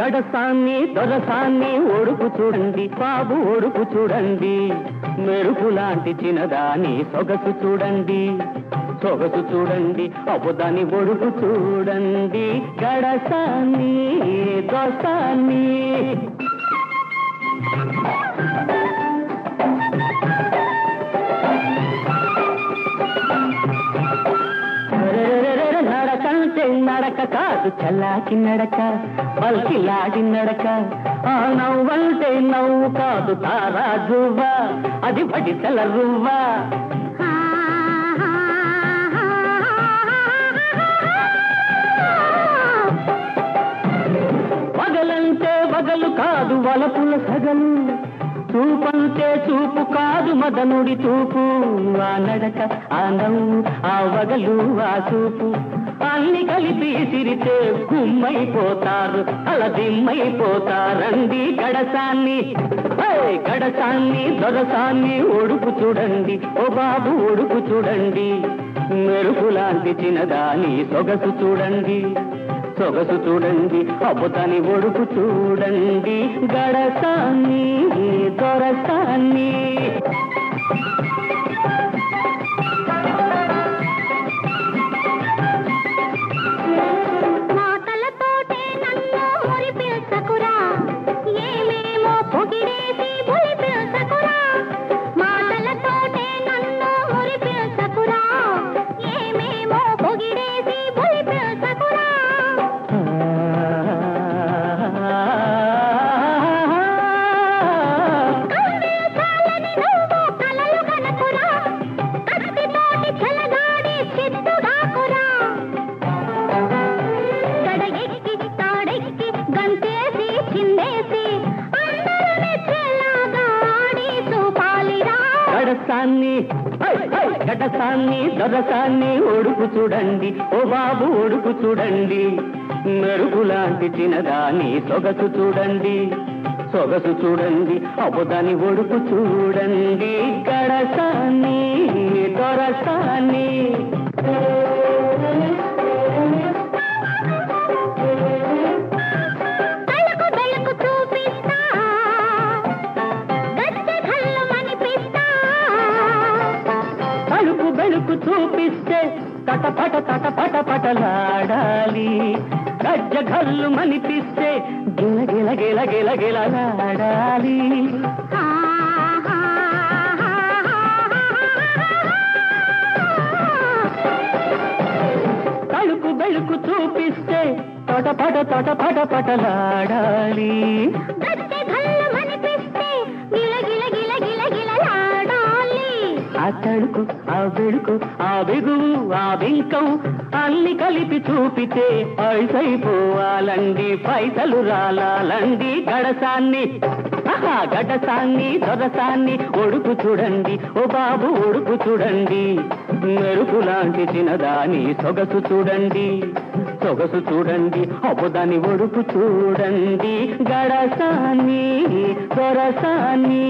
గడసాన్ని దొరసాన్ని ఒడుపు చూడండి బాబు ఒడుపు చూడండి. మెరుపు లాంటి చిన్నదాని సొగసు చూడండి. సొగసు చూడండి అబుదాని ఒడుపు చూడండి. గడసాన్ని దొరసాన్ని నడక కాదు చల్లాకి నడక పల్కిలాడి నడక. ఆ నవ్వంటే నవ్వు కాదు తారాజువ్వ అది పడితల రువ్వ. పగలంటే వగలు కాదు వలపుల సగలు చూపంటే చూపు కాదు మదనుడి చూపు. ఆ నడక ఆ నవ్వు ఆ వగలు ఆ చూపు. అన్ని కలిపి తిరితే గుమ్మైపోతారు అలా దిమ్మైపోతారండి గడసాన్ని. గడసాన్ని దొరసాన్ని ఒడుపు చూడండి ఓ బాబు ఒడుపు చూడండి. మెరుపులాంటి చిన్నదాని సొగసు చూడండి సొగసు చూడండి అబ్బుతని ఒడుపు చూడండి. గడసాన్ని దొరసాన్ని. గడసాన్ని ఐ, గడసాన్ని దొరసాన్ని ఒడుపు చూడండి. ఓ బాబు ఒడుపు చూడండి. మెరుపు లాంటి చిన్నదాని సొగసు చూడండి. సొగసు చూడండి అబుదాని ఒడుపు చూడండి. గడసాన్ని దొరసాన్ని. తలుపు బెలుకు చూపిస్తే తటపట తటపట పటలాడాలి. గజ్జ గల్లు మనిపిస్తే గిల గిల గిల గిల గిలలాడాలి తలుపు వెలుకు చూపిస్తే తటపట తటపట పటలాడాలి. ఆ తడుకు ఆ వెడుకు ఆ బిగువు ఆ బింకం అన్ని కలిపి చూపితే పైసైపోవాలండి పైసలు రాలాలండి. గడసాన్ని ఆహా, గడసాన్ని దొరసాన్ని ఒడుపు చూడండి ఓ బాబు ఒడుపు చూడండి. మెరుపు లాంటి చిన్నదాని సొగసు చూడండి సొగసు చూడండి అబ్బుదాని ఒడుపు చూడండి. గడసాన్ని దొరసాన్ని